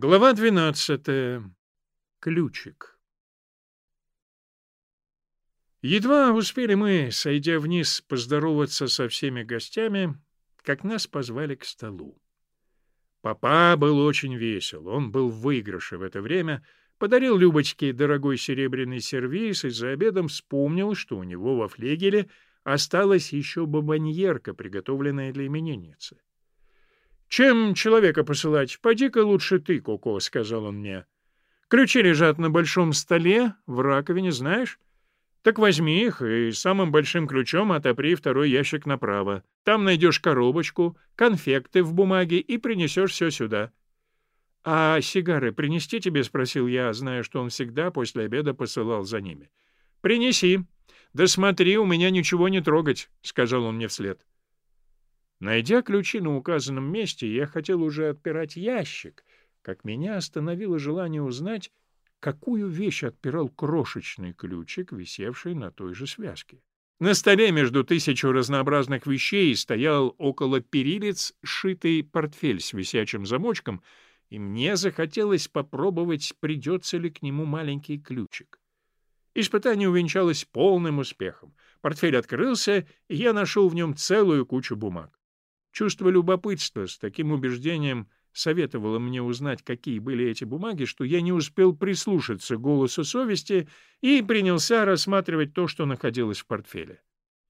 Глава двенадцатая. Ключик. Едва успели мы, сойдя вниз, поздороваться со всеми гостями, как нас позвали к столу. Папа был очень весел, он был в выигрыше в это время, подарил Любочке дорогой серебряный сервиз и за обедом вспомнил, что у него во флегеле осталась еще бабоньерка, приготовленная для именинницы. «Чем человека посылать? Поди-ка лучше ты, Коко», — сказал он мне. «Ключи лежат на большом столе, в раковине, знаешь? Так возьми их и самым большим ключом отопри второй ящик направо. Там найдешь коробочку, конфекты в бумаге и принесешь все сюда». «А сигары принести тебе?» — спросил я, зная, что он всегда после обеда посылал за ними. «Принеси. Да смотри, у меня ничего не трогать», — сказал он мне вслед. Найдя ключи на указанном месте, я хотел уже отпирать ящик, как меня остановило желание узнать, какую вещь отпирал крошечный ключик, висевший на той же связке. На столе между тысячу разнообразных вещей стоял около перилец шитый портфель с висячим замочком, и мне захотелось попробовать, придется ли к нему маленький ключик. Испытание увенчалось полным успехом. Портфель открылся, и я нашел в нем целую кучу бумаг. Чувство любопытства с таким убеждением советовало мне узнать, какие были эти бумаги, что я не успел прислушаться к голосу совести и принялся рассматривать то, что находилось в портфеле.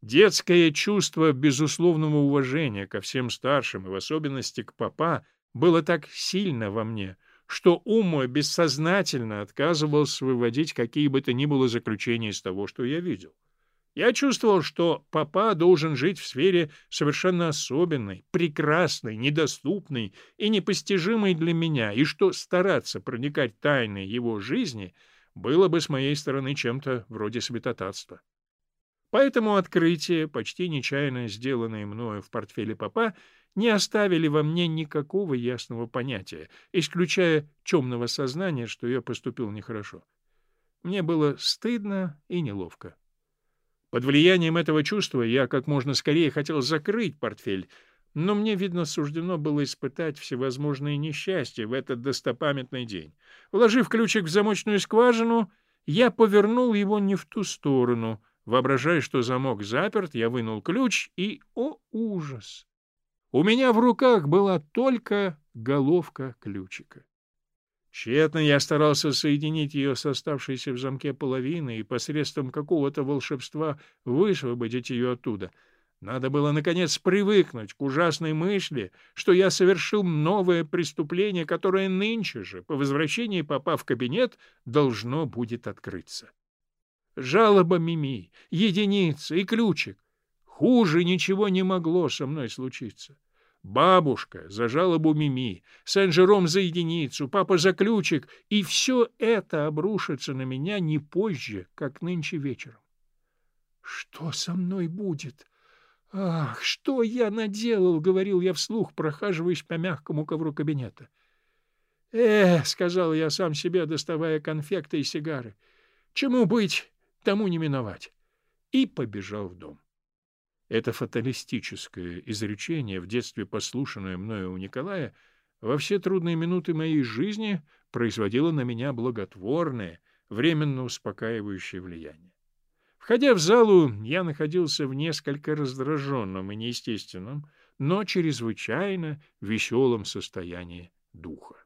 Детское чувство безусловного уважения ко всем старшим, и в особенности к папа, было так сильно во мне, что ум мой бессознательно отказывался выводить какие бы то ни было заключения из того, что я видел. Я чувствовал, что папа должен жить в сфере совершенно особенной, прекрасной, недоступной и непостижимой для меня, и что стараться проникать тайны его жизни было бы с моей стороны чем-то вроде святотатства. Поэтому открытия, почти нечаянно сделанные мною в портфеле папа, не оставили во мне никакого ясного понятия, исключая темного сознания, что я поступил нехорошо. Мне было стыдно и неловко. Под влиянием этого чувства я как можно скорее хотел закрыть портфель, но мне, видно, суждено было испытать всевозможные несчастья в этот достопамятный день. Вложив ключик в замочную скважину, я повернул его не в ту сторону. Воображая, что замок заперт, я вынул ключ и, о ужас! У меня в руках была только головка ключика. Тщетно я старался соединить ее с оставшейся в замке половиной и посредством какого-то волшебства высвободить ее оттуда. Надо было, наконец, привыкнуть к ужасной мысли, что я совершил новое преступление, которое нынче же, по возвращении попав в кабинет, должно будет открыться. Жалоба Мими, единица и ключик. Хуже ничего не могло со мной случиться. Бабушка за жалобу Мими, Сен-Жером за единицу, папа за ключик, и все это обрушится на меня не позже, как нынче вечером. Что со мной будет? Ах, что я наделал, — говорил я вслух, прохаживаясь по мягкому ковру кабинета. Э, — сказал я сам себе, доставая конфекты и сигары, — чему быть, тому не миновать. И побежал в дом. Это фаталистическое изречение, в детстве послушанное мною у Николая, во все трудные минуты моей жизни производило на меня благотворное, временно успокаивающее влияние. Входя в залу, я находился в несколько раздраженном и неестественном, но чрезвычайно веселом состоянии духа.